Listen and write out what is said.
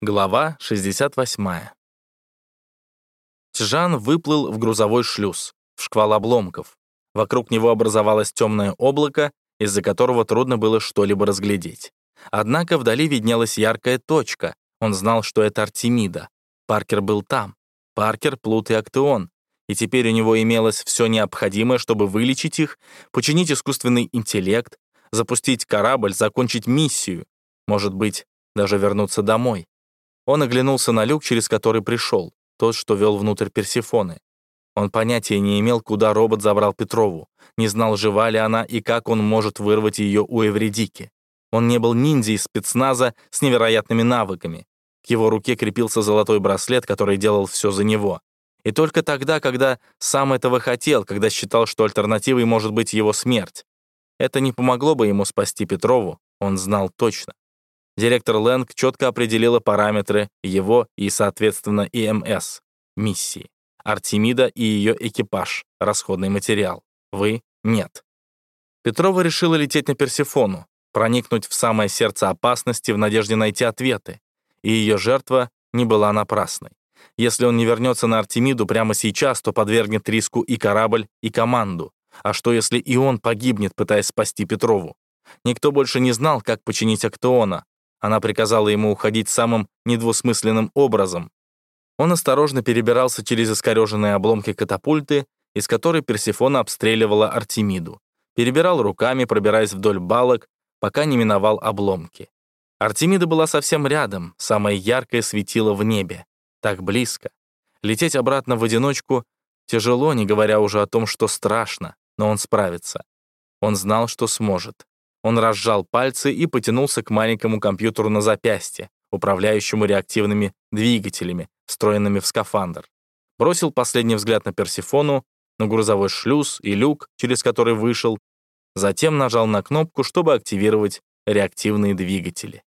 Глава 68. Тжан выплыл в грузовой шлюз, в шквал обломков. Вокруг него образовалось темное облако, из-за которого трудно было что-либо разглядеть. Однако вдали виднелась яркая точка. Он знал, что это Артемида. Паркер был там. Паркер, Плут и Актеон. И теперь у него имелось все необходимое, чтобы вылечить их, починить искусственный интеллект, запустить корабль, закончить миссию. Может быть, даже вернуться домой. Он оглянулся на люк, через который пришел, тот, что вел внутрь Персифоны. Он понятия не имел, куда робот забрал Петрову, не знал, жива ли она и как он может вырвать ее у Эвредики. Он не был ниндзя из спецназа с невероятными навыками. К его руке крепился золотой браслет, который делал все за него. И только тогда, когда сам этого хотел, когда считал, что альтернативой может быть его смерть. Это не помогло бы ему спасти Петрову, он знал точно. Директор Лэнг четко определила параметры его и, соответственно, ИМС, миссии. Артемида и ее экипаж, расходный материал. Вы — нет. Петрова решила лететь на Персифону, проникнуть в самое сердце опасности в надежде найти ответы. И ее жертва не была напрасной. Если он не вернется на Артемиду прямо сейчас, то подвергнет риску и корабль, и команду. А что, если и он погибнет, пытаясь спасти Петрову? Никто больше не знал, как починить Актеона, она приказала ему уходить самым недвусмысленным образом. Он осторожно перебирался через искореженные обломки катапульты, из которой Персифона обстреливала Артемиду. Перебирал руками, пробираясь вдоль балок, пока не миновал обломки. Артемида была совсем рядом, самое яркое светило в небе. Так близко. Лететь обратно в одиночку тяжело, не говоря уже о том, что страшно, но он справится. Он знал, что сможет. Он разжал пальцы и потянулся к маленькому компьютеру на запястье, управляющему реактивными двигателями, встроенными в скафандр. Бросил последний взгляд на Персифону, на грузовой шлюз и люк, через который вышел, затем нажал на кнопку, чтобы активировать реактивные двигатели.